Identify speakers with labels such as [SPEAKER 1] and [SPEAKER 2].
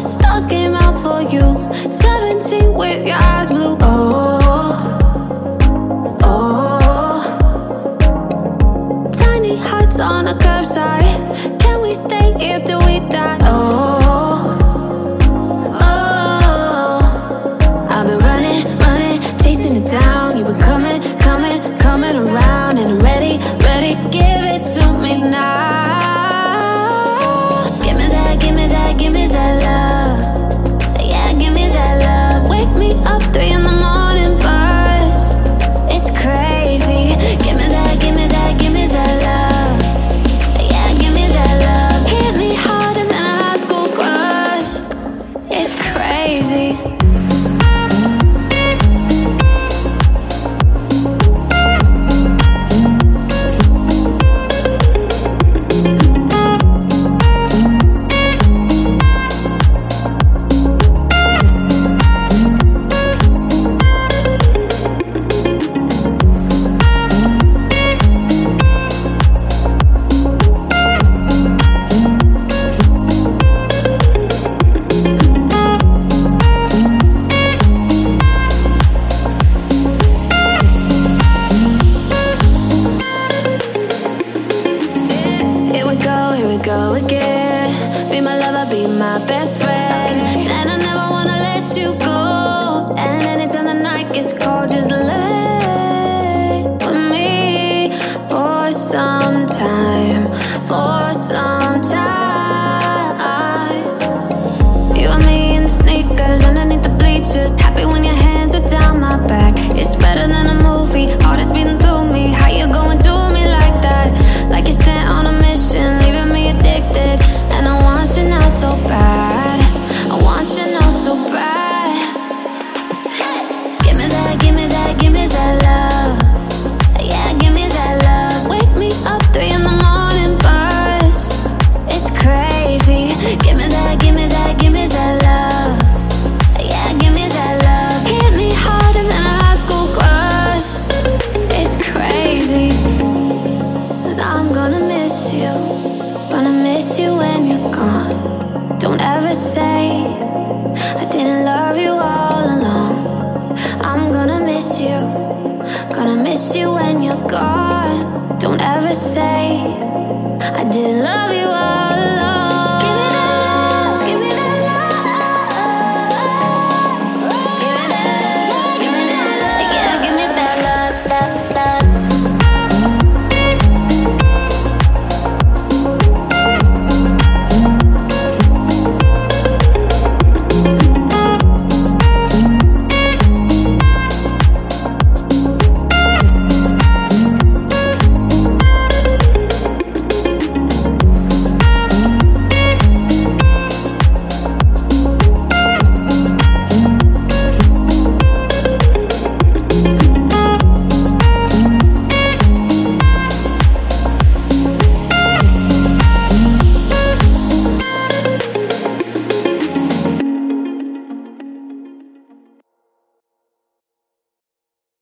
[SPEAKER 1] stars came out for you. 17 with your eyes blue. Oh, oh. oh. Tiny huts on a curbside. Can we stay here till we die? Oh. Crazy. Go again. Be my lover, be my best friend. you. Gonna miss you when you're gone. Don't ever say I didn't love you all along. I'm gonna miss you. Gonna miss you when you're gone. Don't ever say I didn't love